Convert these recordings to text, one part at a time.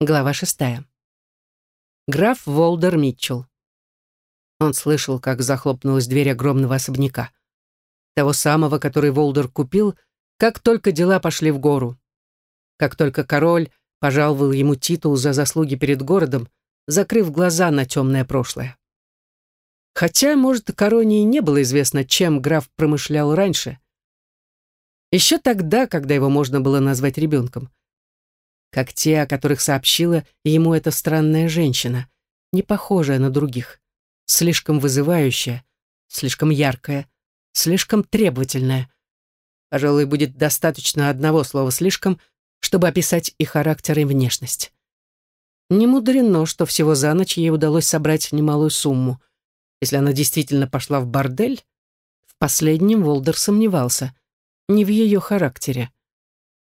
Глава шестая. Граф Волдер Митчелл. Он слышал, как захлопнулась дверь огромного особняка. Того самого, который Волдер купил, как только дела пошли в гору. Как только король пожаловал ему титул за заслуги перед городом, закрыв глаза на темное прошлое. Хотя, может, короне и не было известно, чем граф промышлял раньше. Еще тогда, когда его можно было назвать ребенком как те, о которых сообщила ему эта странная женщина, не похожая на других, слишком вызывающая, слишком яркая, слишком требовательная. Пожалуй, будет достаточно одного слова «слишком», чтобы описать и характер, и внешность. Не мудрено, что всего за ночь ей удалось собрать немалую сумму. Если она действительно пошла в бордель, в последнем Волдер сомневался. Не в ее характере.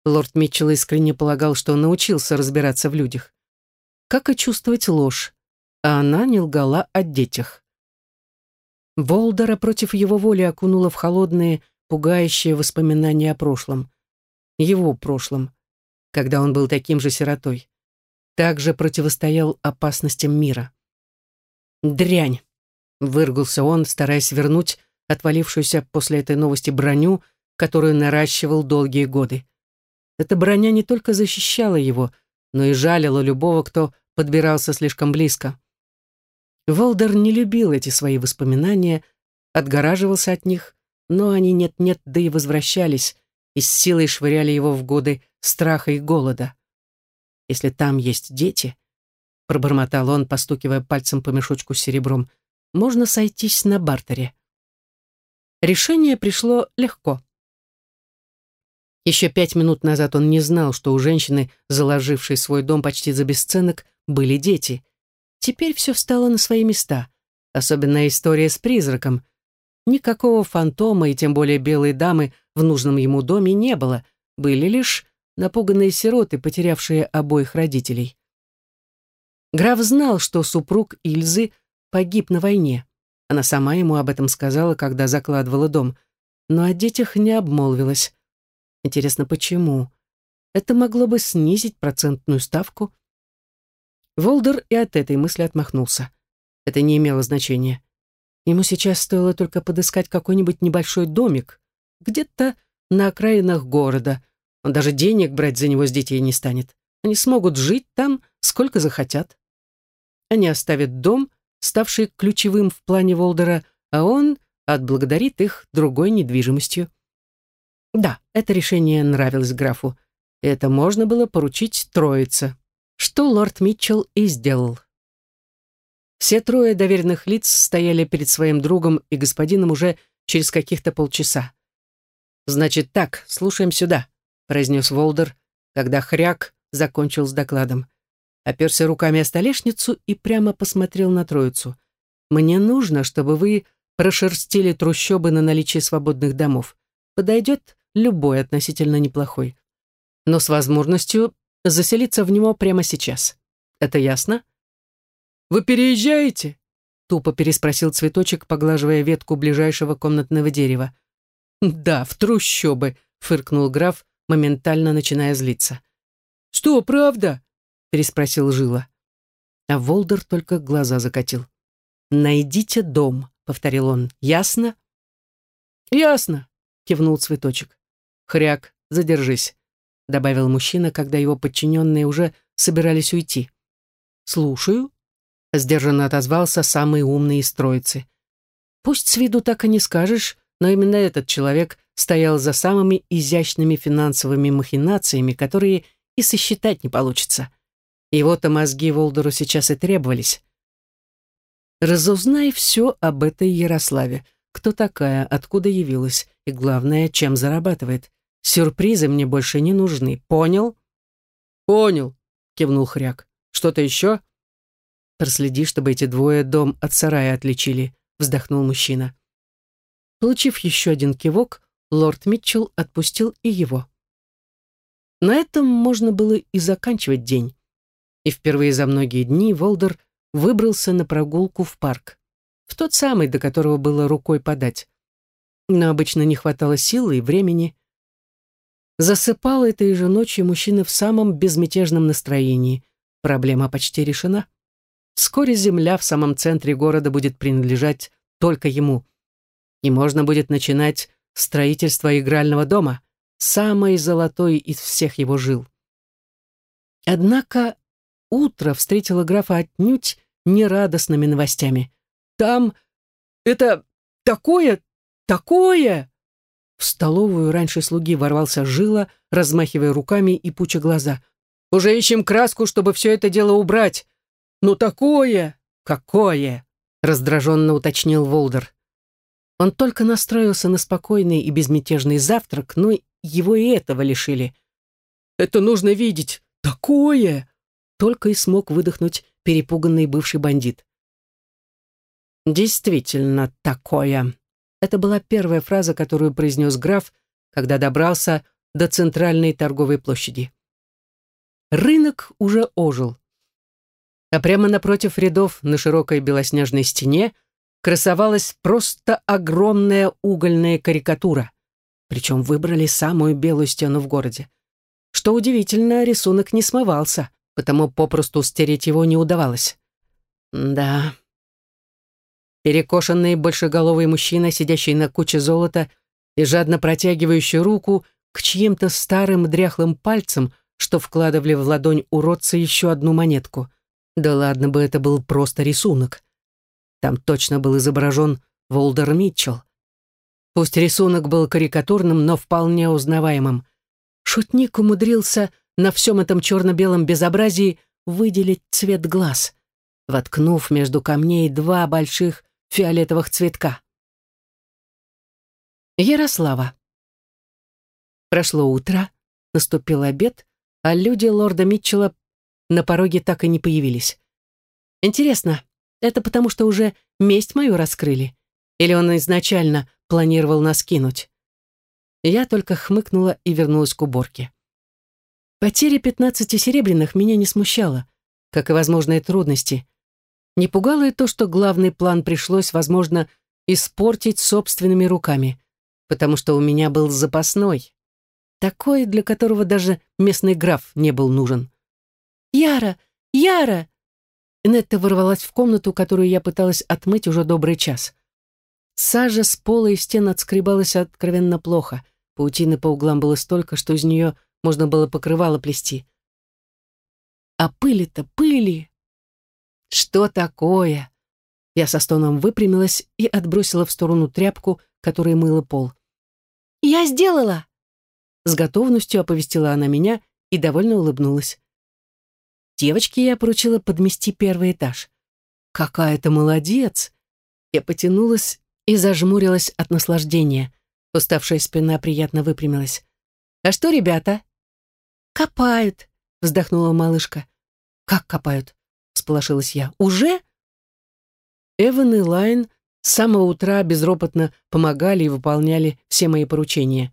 Лорд Митчелл искренне полагал, что он научился разбираться в людях. Как и чувствовать ложь, а она не лгала о детях. Волдера против его воли окунула в холодные, пугающие воспоминания о прошлом. Его прошлом, когда он был таким же сиротой. Также противостоял опасностям мира. «Дрянь!» — выргался он, стараясь вернуть отвалившуюся после этой новости броню, которую наращивал долгие годы. Эта броня не только защищала его, но и жалила любого, кто подбирался слишком близко. Волдер не любил эти свои воспоминания, отгораживался от них, но они нет-нет, да и возвращались, и с силой швыряли его в годы страха и голода. «Если там есть дети», — пробормотал он, постукивая пальцем по мешочку с серебром, «можно сойтись на бартере». Решение пришло легко. Еще пять минут назад он не знал, что у женщины, заложившей свой дом почти за бесценок, были дети. Теперь все встало на свои места. Особенно история с призраком. Никакого фантома и тем более белой дамы в нужном ему доме не было. Были лишь напуганные сироты, потерявшие обоих родителей. Граф знал, что супруг Ильзы погиб на войне. Она сама ему об этом сказала, когда закладывала дом. Но о детях не обмолвилась. Интересно, почему? Это могло бы снизить процентную ставку. Волдер и от этой мысли отмахнулся. Это не имело значения. Ему сейчас стоило только подыскать какой-нибудь небольшой домик, где-то на окраинах города. Он даже денег брать за него с детей не станет. Они смогут жить там, сколько захотят. Они оставят дом, ставший ключевым в плане Волдера, а он отблагодарит их другой недвижимостью. Да, это решение нравилось графу. Это можно было поручить троице, что лорд Митчелл и сделал. Все трое доверенных лиц стояли перед своим другом и господином уже через каких-то полчаса. «Значит так, слушаем сюда», — произнес Волдер, когда хряк закончил с докладом. Оперся руками о столешницу и прямо посмотрел на троицу. «Мне нужно, чтобы вы прошерстили трущобы на наличие свободных домов. Подойдет любой относительно неплохой, но с возможностью заселиться в него прямо сейчас. Это ясно? «Вы переезжаете?» — тупо переспросил цветочек, поглаживая ветку ближайшего комнатного дерева. «Да, в трущобы», — фыркнул граф, моментально начиная злиться. «Что, правда?» — переспросил Жила. А Волдер только глаза закатил. «Найдите дом», — повторил он. «Ясно?» «Ясно», — кивнул цветочек. «Хряк, задержись», — добавил мужчина, когда его подчиненные уже собирались уйти. «Слушаю», — сдержанно отозвался самый умный из троицы. «Пусть с виду так и не скажешь, но именно этот человек стоял за самыми изящными финансовыми махинациями, которые и сосчитать не получится. Его-то мозги Волдору сейчас и требовались. Разузнай все об этой Ярославе. Кто такая, откуда явилась и, главное, чем зарабатывает. Сюрпризы мне больше не нужны. Понял? Понял, кивнул Хряк. Что-то еще? Проследи, чтобы эти двое дом от сарая отличили, вздохнул мужчина. Получив еще один кивок, лорд Митчелл отпустил и его. На этом можно было и заканчивать день. И впервые за многие дни Волдер выбрался на прогулку в парк. В тот самый, до которого было рукой подать. Но обычно не хватало силы и времени. Засыпал этой же ночью мужчина в самом безмятежном настроении. проблема почти решена. Вскоре земля в самом центре города будет принадлежать только ему. И можно будет начинать строительство игрального дома, самой золотой из всех его жил. Однако утро встретило графа отнюдь нерадостными новостями. «Там... это... такое... такое...» В столовую раньше слуги ворвался Жила, размахивая руками и пуча глаза. «Уже ищем краску, чтобы все это дело убрать. Ну такое...» «Какое?» — раздраженно уточнил Волдер. Он только настроился на спокойный и безмятежный завтрак, но его и этого лишили. «Это нужно видеть! Такое!» Только и смог выдохнуть перепуганный бывший бандит. «Действительно такое!» Это была первая фраза, которую произнес граф, когда добрался до центральной торговой площади. Рынок уже ожил. А прямо напротив рядов на широкой белоснежной стене красовалась просто огромная угольная карикатура. Причем выбрали самую белую стену в городе. Что удивительно, рисунок не смывался, потому попросту стереть его не удавалось. Да. Перекошенный большеголовый мужчина, сидящий на куче золота и жадно протягивающий руку к чьим-то старым дряхлым пальцам, что вкладывали в ладонь уродца еще одну монетку. Да ладно бы это был просто рисунок. Там точно был изображен Волдер Митчелл. Пусть рисунок был карикатурным, но вполне узнаваемым. Шутник умудрился на всем этом черно-белом безобразии выделить цвет глаз, воткнув между камней два больших фиолетовых цветка. Ярослава. Прошло утро, наступил обед, а люди лорда Митчелла на пороге так и не появились. Интересно, это потому что уже месть мою раскрыли? Или он изначально планировал нас кинуть. Я только хмыкнула и вернулась к уборке. Потеря пятнадцати серебряных меня не смущала, как и возможные трудности. Не пугало и то, что главный план пришлось, возможно, испортить собственными руками, потому что у меня был запасной, такой, для которого даже местный граф не был нужен. «Яра! Яра!» Нетта ворвалась в комнату, которую я пыталась отмыть уже добрый час. Сажа с пола и стен отскребалась откровенно плохо. Паутины по углам было столько, что из нее можно было покрывало плести. А пыли-то пыли! Что такое? Я со стоном выпрямилась и отбросила в сторону тряпку, которая мыла пол. «Я сделала!» С готовностью оповестила она меня и довольно улыбнулась. Девочке я поручила подмести первый этаж. «Какая ты молодец!» Я потянулась и зажмурилась от наслаждения. Уставшая спина приятно выпрямилась. «А что, ребята?» «Копают», — вздохнула малышка. «Как копают?» — сполошилась я. «Уже?» Эван и Лайн с самого утра безропотно помогали и выполняли все мои поручения.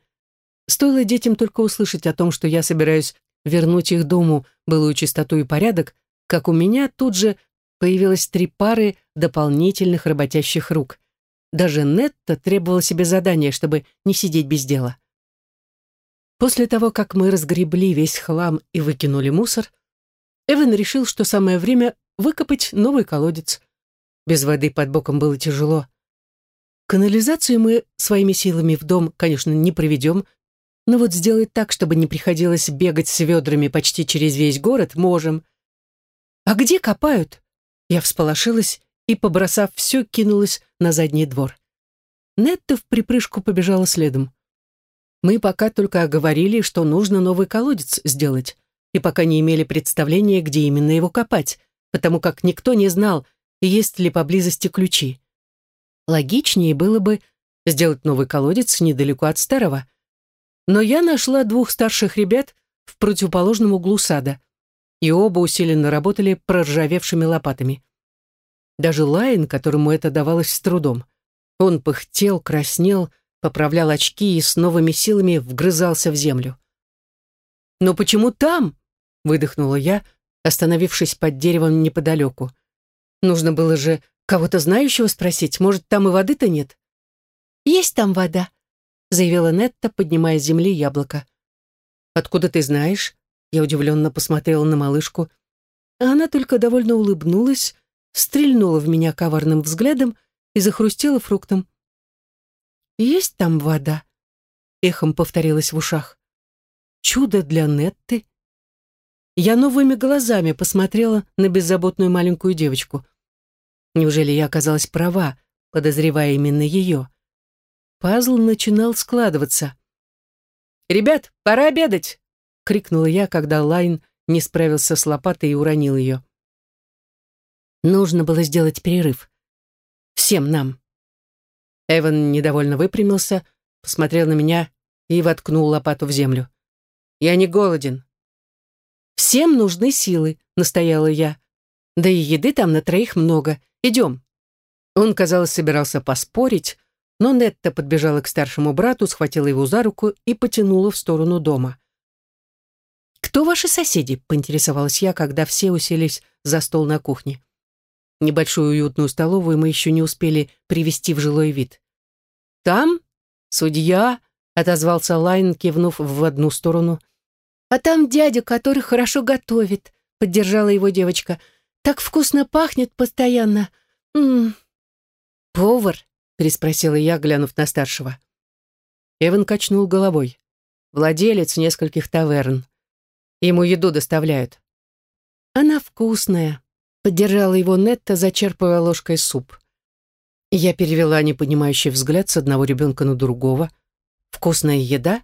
Стоило детям только услышать о том, что я собираюсь вернуть их дому былую чистоту и порядок, как у меня тут же появилось три пары дополнительных работящих рук. Даже Нетта требовала себе задания, чтобы не сидеть без дела. После того, как мы разгребли весь хлам и выкинули мусор, Эван решил, что самое время выкопать новый колодец. Без воды под боком было тяжело. Канализацию мы своими силами в дом, конечно, не проведем, но вот сделать так, чтобы не приходилось бегать с ведрами почти через весь город, можем. А где копают? Я всполошилась и, побросав все, кинулась на задний двор. Нетта в припрыжку побежала следом. Мы пока только оговорили, что нужно новый колодец сделать, и пока не имели представления, где именно его копать, потому как никто не знал, есть ли поблизости ключи. Логичнее было бы сделать новый колодец недалеко от старого. Но я нашла двух старших ребят в противоположном углу сада, и оба усиленно работали проржавевшими лопатами даже Лайн, которому это давалось с трудом. Он пыхтел, краснел, поправлял очки и с новыми силами вгрызался в землю. «Но почему там?» — выдохнула я, остановившись под деревом неподалеку. «Нужно было же кого-то знающего спросить, может, там и воды-то нет?» «Есть там вода», — заявила Нетта, поднимая с земли яблоко. «Откуда ты знаешь?» Я удивленно посмотрела на малышку. а она только довольно улыбнулась, стрельнула в меня коварным взглядом и захрустела фруктом. «Есть там вода?» — эхом повторилось в ушах. «Чудо для Нетты!» Я новыми глазами посмотрела на беззаботную маленькую девочку. Неужели я оказалась права, подозревая именно ее? Пазл начинал складываться. «Ребят, пора обедать!» — крикнула я, когда Лайн не справился с лопатой и уронил ее. Нужно было сделать перерыв. Всем нам. Эван недовольно выпрямился, посмотрел на меня и воткнул лопату в землю. «Я не голоден». «Всем нужны силы», — настояла я. «Да и еды там на троих много. Идем». Он, казалось, собирался поспорить, но Нетта подбежала к старшему брату, схватила его за руку и потянула в сторону дома. «Кто ваши соседи?» — поинтересовалась я, когда все уселись за стол на кухне. Небольшую уютную столовую мы еще не успели привести в жилой вид. «Там? Судья?» — отозвался Лайн, кивнув в одну сторону. «А там дядя, который хорошо готовит», — поддержала его девочка. «Так вкусно пахнет постоянно. М -м -м. «Повар?» — переспросила я, глянув на старшего. Эван качнул головой. «Владелец нескольких таверн. Ему еду доставляют». «Она вкусная», Поддержала его Нетта, зачерпывая ложкой суп. Я перевела непонимающий взгляд с одного ребенка на другого. Вкусная еда,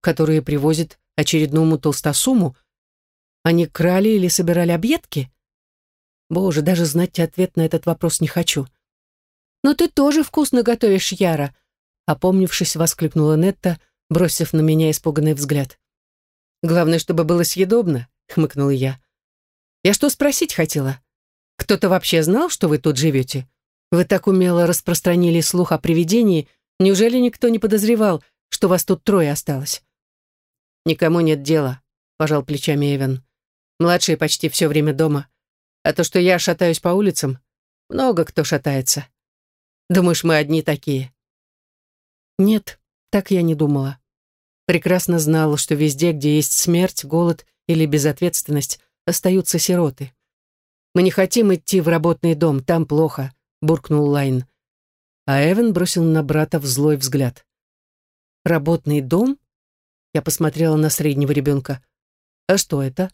которую привозит очередному толстосуму? Они крали или собирали объедки? Боже, даже знать ответ на этот вопрос не хочу. «Но ты тоже вкусно готовишь, Яра!» Опомнившись, воскликнула Нетта, бросив на меня испуганный взгляд. «Главное, чтобы было съедобно», — хмыкнула я. «Я что спросить хотела? Кто-то вообще знал, что вы тут живете? Вы так умело распространили слух о привидении, неужели никто не подозревал, что вас тут трое осталось?» «Никому нет дела», — пожал плечами Эвен. «Младшие почти все время дома. А то, что я шатаюсь по улицам, много кто шатается. Думаешь, мы одни такие?» «Нет, так я не думала. Прекрасно знала, что везде, где есть смерть, голод или безответственность, остаются сироты. Мы не хотим идти в работный дом, там плохо», — буркнул Лайн. А Эван бросил на брата в злой взгляд. «Работный дом?» Я посмотрела на среднего ребенка. «А что это?»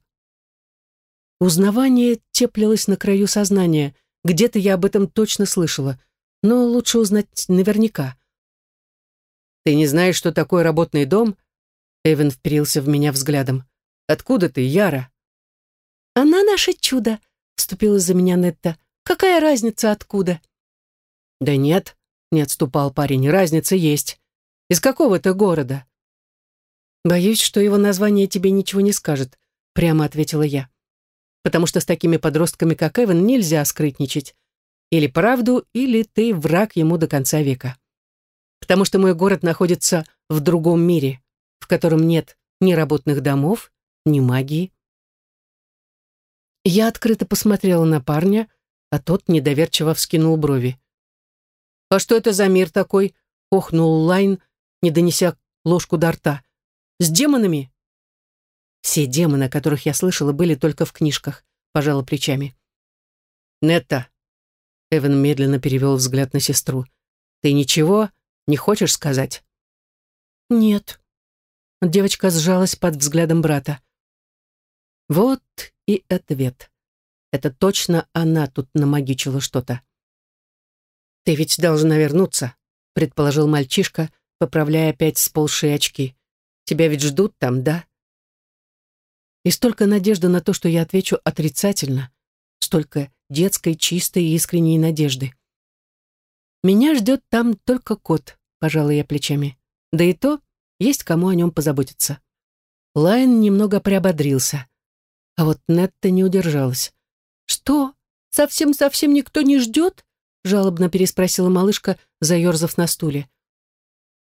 Узнавание теплилось на краю сознания. Где-то я об этом точно слышала, но лучше узнать наверняка. «Ты не знаешь, что такое работный дом?» Эван вперился в меня взглядом. «Откуда ты, Яра?» «Она наше чудо», вступилась за меня Нетта. «Какая разница, откуда?» «Да нет», — не отступал парень, — «разница есть. Из какого ты города?» «Боюсь, что его название тебе ничего не скажет», — прямо ответила я. «Потому что с такими подростками, как Эван, нельзя скрытничать. Или правду, или ты враг ему до конца века. Потому что мой город находится в другом мире, в котором нет ни работных домов, ни магии, я открыто посмотрела на парня, а тот недоверчиво вскинул брови. «А что это за мир такой?» — охнул Лайн, не донеся ложку до рта. «С демонами?» «Все демоны, о которых я слышала, были только в книжках», — пожала плечами. «Нетта», — Эван медленно перевел взгляд на сестру, «ты ничего не хочешь сказать?» «Нет». Девочка сжалась под взглядом брата. Вот и ответ. Это точно она тут намагичила что-то. «Ты ведь должна вернуться», — предположил мальчишка, поправляя опять сползшие очки. «Тебя ведь ждут там, да?» И столько надежды на то, что я отвечу отрицательно, столько детской, чистой и искренней надежды. «Меня ждет там только кот», — пожала я плечами. «Да и то, есть кому о нем позаботиться». Лайн немного приободрился. А вот Нетта не удержалась. «Что? Совсем-совсем никто не ждет?» жалобно переспросила малышка, заерзав на стуле.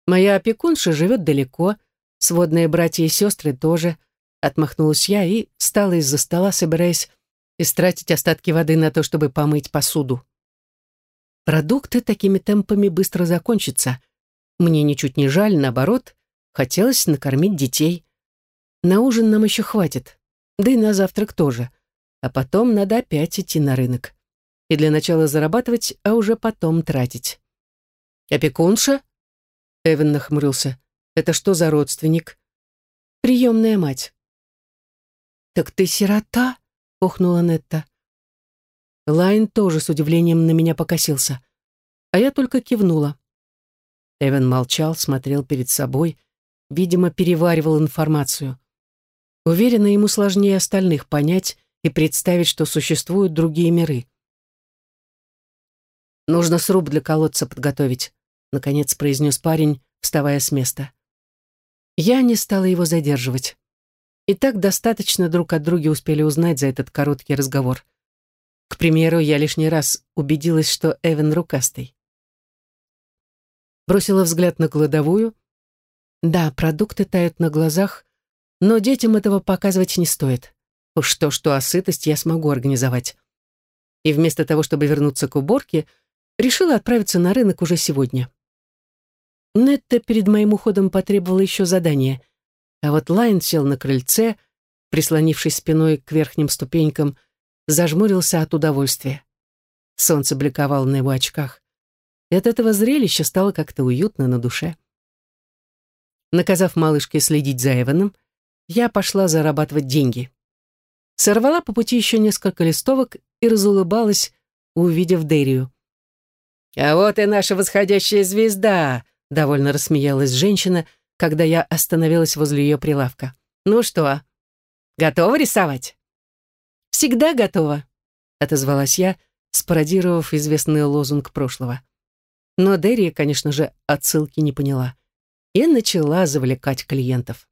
«Моя опекунша живет далеко, сводные братья и сестры тоже», отмахнулась я и встала из-за стола, собираясь истратить остатки воды на то, чтобы помыть посуду. Продукты такими темпами быстро закончатся. Мне ничуть не жаль, наоборот, хотелось накормить детей. На ужин нам еще хватит да и на завтрак тоже. а потом надо опять идти на рынок. И для начала зарабатывать, а уже потом тратить. «Опекунша?» Эван нахмурился. «Это что за родственник?» «Приемная мать». «Так ты сирота?» — охнула Нетта. Лайн тоже с удивлением на меня покосился, а я только кивнула. Эван молчал, смотрел перед собой, видимо, переваривал информацию. Уверена, ему сложнее остальных понять и представить, что существуют другие миры. «Нужно сруб для колодца подготовить», — наконец произнес парень, вставая с места. Я не стала его задерживать. И так достаточно друг от друга успели узнать за этот короткий разговор. К примеру, я лишний раз убедилась, что Эван рукастый. Бросила взгляд на кладовую. Да, продукты тают на глазах, но детям этого показывать не стоит. Уж то-что, а сытость я смогу организовать. И вместо того, чтобы вернуться к уборке, решила отправиться на рынок уже сегодня. Нетта перед моим уходом потребовала еще задание, а вот Лайн сел на крыльце, прислонившись спиной к верхним ступенькам, зажмурился от удовольствия. Солнце бликовало на его очках. И от этого зрелища стало как-то уютно на душе. Наказав малышке следить за Эваном, я пошла зарабатывать деньги. Сорвала по пути еще несколько листовок и разулыбалась, увидев Дерию. «А вот и наша восходящая звезда!» — довольно рассмеялась женщина, когда я остановилась возле ее прилавка. «Ну что, готова рисовать?» «Всегда готова», — отозвалась я, спародировав известный лозунг прошлого. Но Дерри, конечно же, отсылки не поняла и начала завлекать клиентов.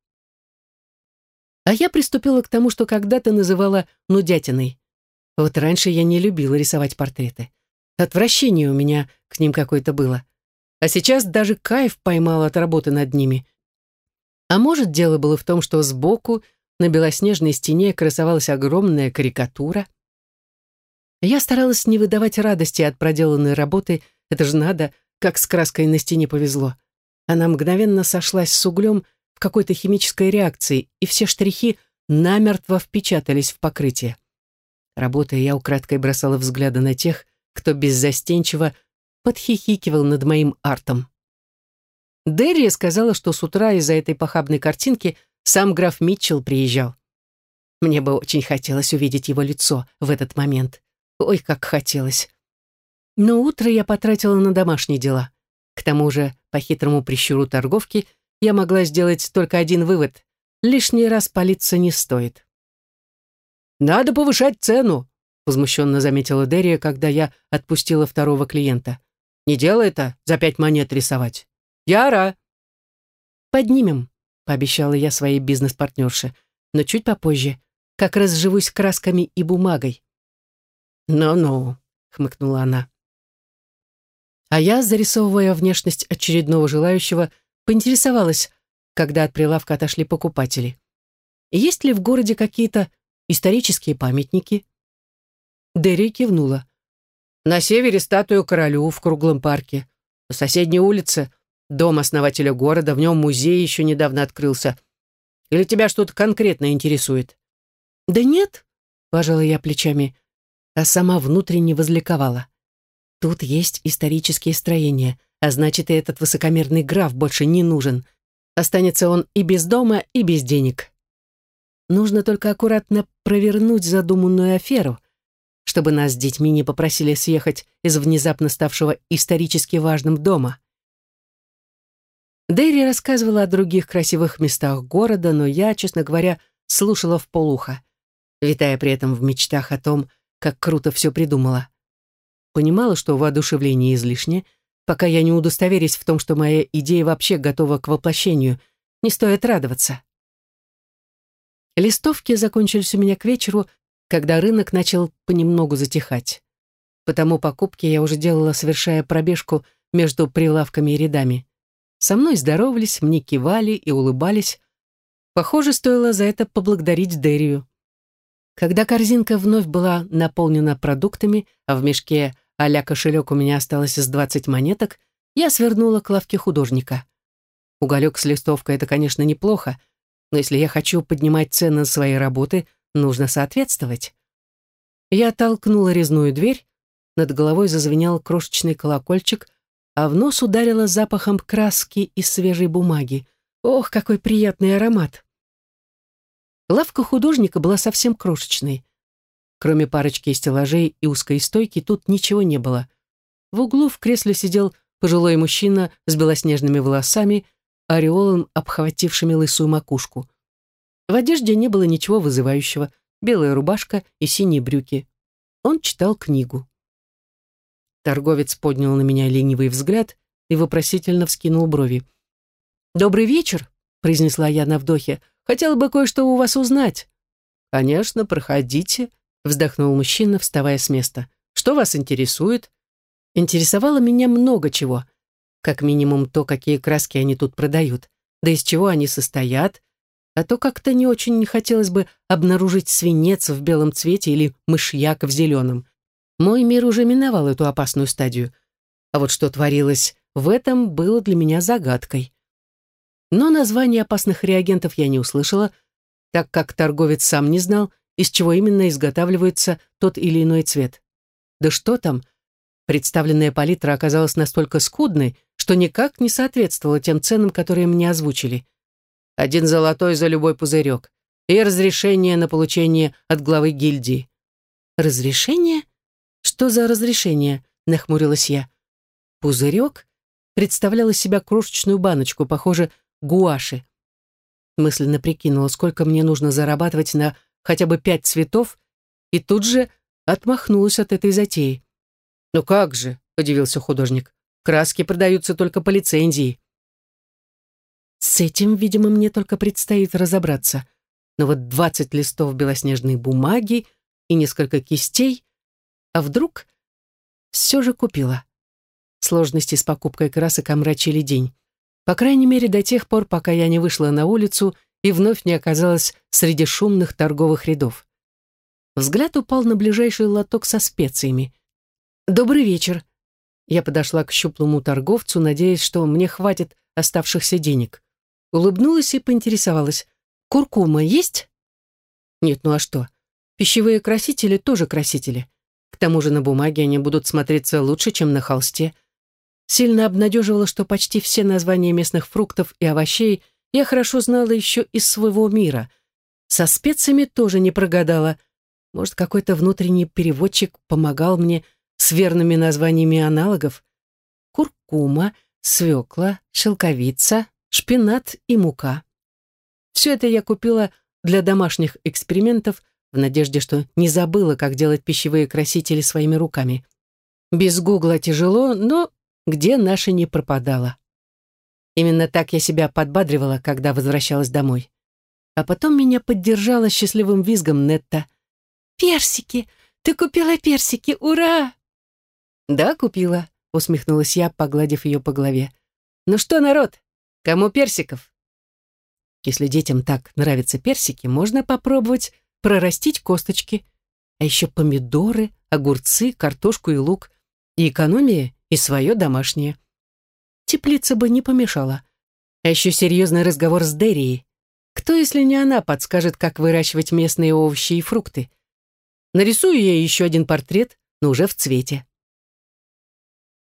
А я приступила к тому, что когда-то называла нудятиной. Вот раньше я не любила рисовать портреты. Отвращение у меня к ним какое-то было. А сейчас даже кайф поймал от работы над ними. А может, дело было в том, что сбоку на белоснежной стене красовалась огромная карикатура. Я старалась не выдавать радости от проделанной работы, это же надо, как с краской на стене повезло. Она мгновенно сошлась с углем в какой-то химической реакции, и все штрихи намертво впечатались в покрытие. Работая, я украдкой бросала взгляды на тех, кто беззастенчиво подхихикивал над моим артом. Дерри сказала, что с утра из-за этой похабной картинки сам граф Митчелл приезжал. Мне бы очень хотелось увидеть его лицо в этот момент. Ой, как хотелось. Но утро я потратила на домашние дела. К тому же, по хитрому прищуру торговки, я могла сделать только один вывод. Лишний раз палиться не стоит. «Надо повышать цену», — возмущенно заметила Дерия, когда я отпустила второго клиента. «Не делай это за пять монет рисовать. Яра!» «Поднимем», — пообещала я своей бизнес-партнерше, но чуть попозже, как разживусь красками и бумагой. «Ну-ну», — хмыкнула она. А я, зарисовывая внешность очередного желающего, поинтересовалась, когда от прилавка отошли покупатели. Есть ли в городе какие-то исторические памятники? Дерри кивнула. На севере статую королю в круглом парке. На соседней улице дом основателя города, в нем музей еще недавно открылся. Или тебя что-то конкретно интересует? Да нет, пожала я плечами, а сама внутренне возликовала. Тут есть исторические строения, а значит, и этот высокомерный граф больше не нужен. Останется он и без дома, и без денег. Нужно только аккуратно провернуть задуманную аферу, чтобы нас с детьми не попросили съехать из внезапно ставшего исторически важным дома. Дэйри рассказывала о других красивых местах города, но я, честно говоря, слушала в полухо, витая при этом в мечтах о том, как круто все придумала. Понимала, что воодушевление излишне, пока я не удостоверюсь в том, что моя идея вообще готова к воплощению. Не стоит радоваться. Листовки закончились у меня к вечеру, когда рынок начал понемногу затихать. Потому покупки я уже делала, совершая пробежку между прилавками и рядами. Со мной здоровались, мне кивали и улыбались. Похоже, стоило за это поблагодарить Дерию. Когда корзинка вновь была наполнена продуктами, а в мешке а кошелек у меня осталось из 20 монеток, я свернула к лавке художника. Уголек с листовкой — это, конечно, неплохо, но если я хочу поднимать цены на свои работы, нужно соответствовать. Я толкнула резную дверь, над головой зазвенел крошечный колокольчик, а в нос ударило запахом краски и свежей бумаги. Ох, какой приятный аромат! Лавка художника была совсем крошечной. Кроме парочки стеллажей и узкой стойки, тут ничего не было. В углу в кресле сидел пожилой мужчина с белоснежными волосами, ореолом, обхватившими лысую макушку. В одежде не было ничего вызывающего, белая рубашка и синие брюки. Он читал книгу. Торговец поднял на меня ленивый взгляд и вопросительно вскинул брови. «Добрый вечер», — произнесла я на вдохе. «Хотела бы кое-что у вас узнать». «Конечно, проходите», — вздохнул мужчина, вставая с места. «Что вас интересует?» Интересовало меня много чего. Как минимум то, какие краски они тут продают, да из чего они состоят, а то как-то не очень не хотелось бы обнаружить свинец в белом цвете или мышьяк в зеленом. Мой мир уже миновал эту опасную стадию. А вот что творилось в этом, было для меня загадкой. Но название опасных реагентов я не услышала, так как торговец сам не знал, из чего именно изготавливается тот или иной цвет. Да что там, представленная палитра оказалась настолько скудной, что никак не соответствовала тем ценам, которые мне озвучили. Один золотой за любой пузырек и разрешение на получение от главы гильдии. Разрешение? «Что за разрешение?» — нахмурилась я. Пузырек представлял из себя крошечную баночку, похоже, гуаши. Мысленно прикинула, сколько мне нужно зарабатывать на хотя бы пять цветов, и тут же отмахнулась от этой затеи. «Ну как же?» — удивился художник. «Краски продаются только по лицензии». С этим, видимо, мне только предстоит разобраться. Но вот двадцать листов белоснежной бумаги и несколько кистей а вдруг все же купила? Сложности с покупкой красок омрачили день. По крайней мере, до тех пор, пока я не вышла на улицу и вновь не оказалась среди шумных торговых рядов. Взгляд упал на ближайший лоток со специями. «Добрый вечер!» Я подошла к щуплому торговцу, надеясь, что мне хватит оставшихся денег. Улыбнулась и поинтересовалась. «Куркума есть?» «Нет, ну а что? Пищевые красители тоже красители. К тому же на бумаге они будут смотреться лучше, чем на холсте. Сильно обнадеживало, что почти все названия местных фруктов и овощей я хорошо знала еще из своего мира. Со специями тоже не прогадала. Может, какой-то внутренний переводчик помогал мне с верными названиями аналогов? Куркума, свекла, шелковица, шпинат и мука. Все это я купила для домашних экспериментов – в надежде, что не забыла, как делать пищевые красители своими руками. Без гугла тяжело, но где наша не пропадала. Именно так я себя подбадривала, когда возвращалась домой. А потом меня поддержала счастливым визгом Нетта. «Персики! Ты купила персики! Ура!» «Да, купила», — усмехнулась я, погладив ее по голове. «Ну что, народ, кому персиков?» Если детям так нравятся персики, можно попробовать прорастить косточки, а еще помидоры, огурцы, картошку и лук. И экономия, и свое домашнее. Теплица бы не помешала. А еще серьезный разговор с Дерией. Кто, если не она, подскажет, как выращивать местные овощи и фрукты? Нарисую я еще один портрет, но уже в цвете.